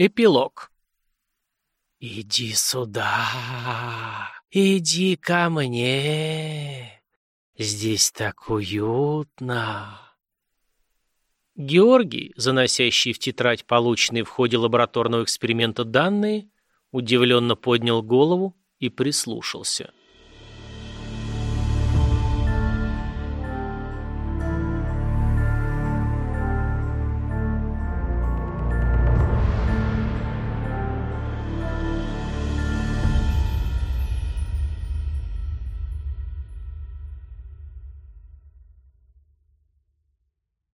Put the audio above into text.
Эпилог. «Иди сюда, иди ко мне, здесь так уютно». Георгий, заносящий в тетрадь полученные в ходе лабораторного эксперимента данные, удивленно поднял голову и прислушался.